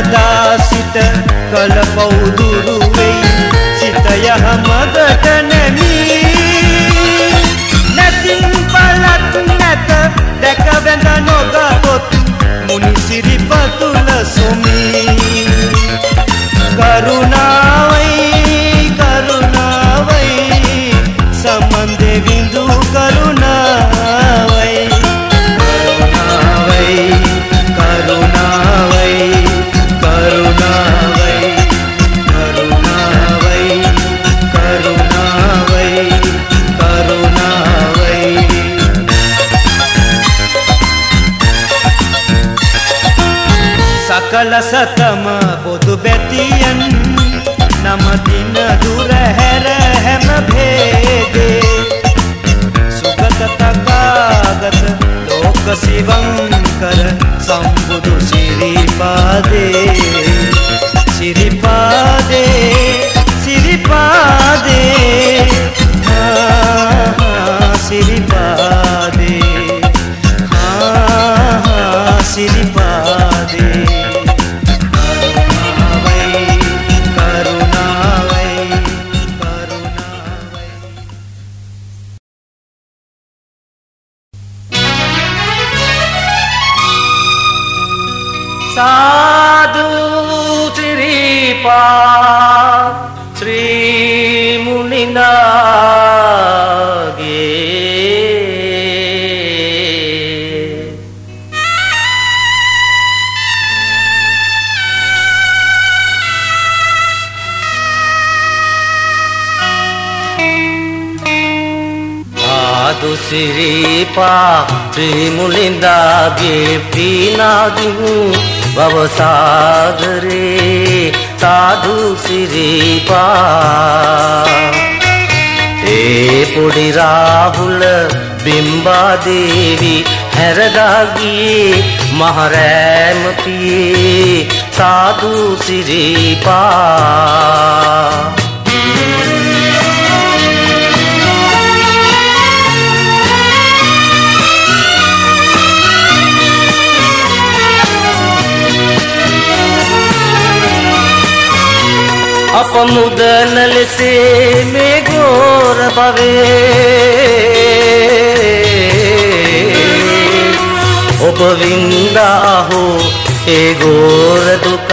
සිත කල පෞදුරු වෙයි සිත යහමගට නැමී. නැතින් පලත් නැත දැක වැඳ නොගතොත් මුනි සිරිපතුල සකල සතම පොදු බැතියන් නමදින දුර හැර හැම භේදේ. සුගත තකාගත ලෝක සිවංකර සම්බුදු සිරිපාදේ. සිරිපාදේ සිරිපාදේ. ආ සිරිපාදේ. ආ සිරිපාදේ. සාදු සිරිපා ශ්‍රී මුනිනාගේ ආදු සිරිපා ශ්‍රී මුලින්දාගේ පීනාදිමු භවසාගරේ සාදු සිරිපා. ඒ පොඩි රාහුල බිම්බා දේවි හැරදාගියේ මහරෑම පියේ සාදු සිරිපා. අප මුදන ලෙසේ මේ ගෝර භවේ ඔබ වින්දා හෝ ඒ ගෝර දුක